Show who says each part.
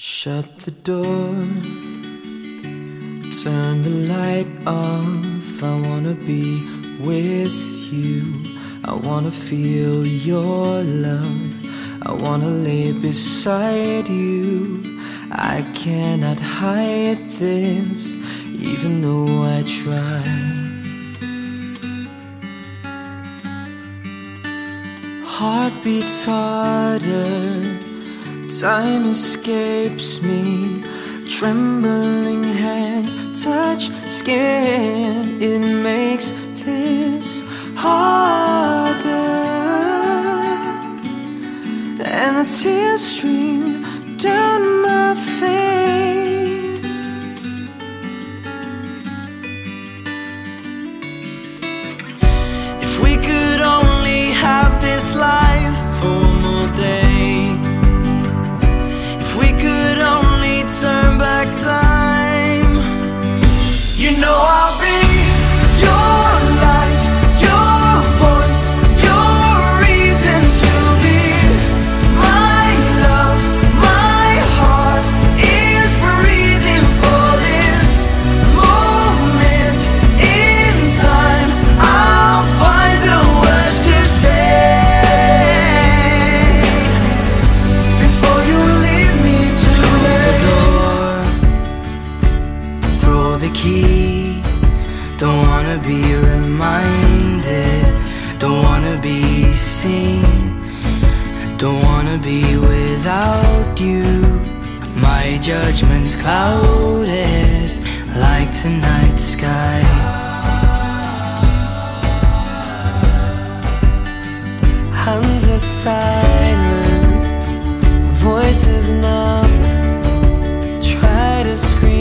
Speaker 1: Shut the door, turn the light off. I wanna be with you. I wanna feel your love. I wanna lay beside you. I cannot hide this, even though I try. Heart beats harder Time escapes me. Trembling hands touch skin. It makes this harder. And the tears stream down my face. If we could only have this life seen, don't wanna be without you. My judgment's clouded like tonight's sky. Hands are silent, voices numb. Try to scream.